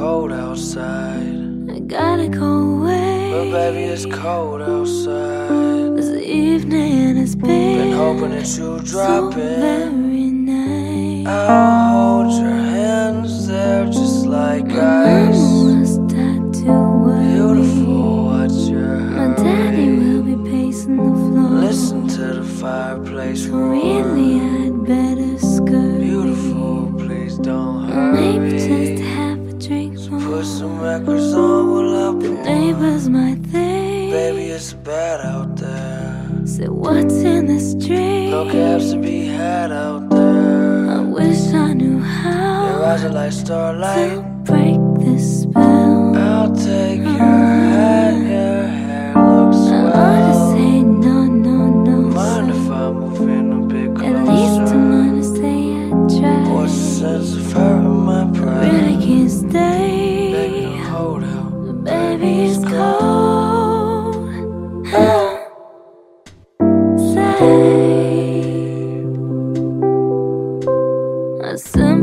cold outside. I gotta go away. But baby, it's cold outside. This evening has been, Been hoping that you drop so in. very nice. I'll hold your hands there just like ice. mama was tattoo worried. Beautiful, what's your My daddy will be pacing the floor. Listen to the fireplace roar. really, Put some records on while I The neighbors might think. Baby, it's bad out there. Say what's in the street No cabs to be had out there. I wish I knew Your how eyes are like starlight. to break this spell. I'll take your hat, your hair looks I ought to say no, no, no. Mind if I move in a bit At least I'm I tried. What's the sense of hurting my Really can't stay. Out. Baby, it's cold. Outside.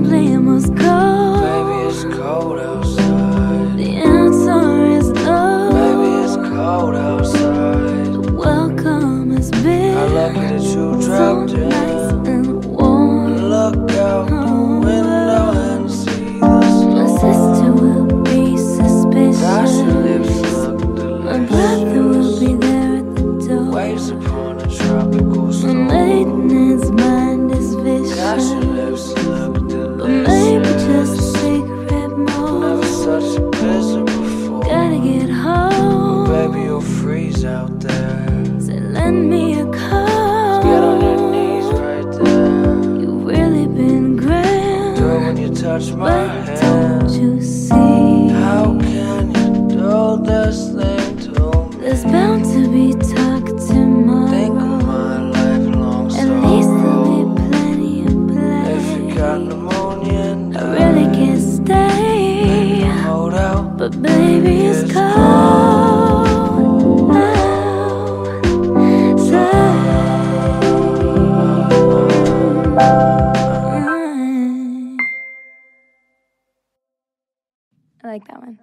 Waves upon a tropical My storm. maiden's mind is Gosh, your vicious. lips look But maybe just a delicious. cigarette more. Never such a blizzard before. Gotta get home. Baby, you'll freeze out there. Say, lend me a coat. Get on your knees right there. You've really been grand. Do it when you touch my But don't you see? How can you do this But baby, it's cold. outside. I like that one.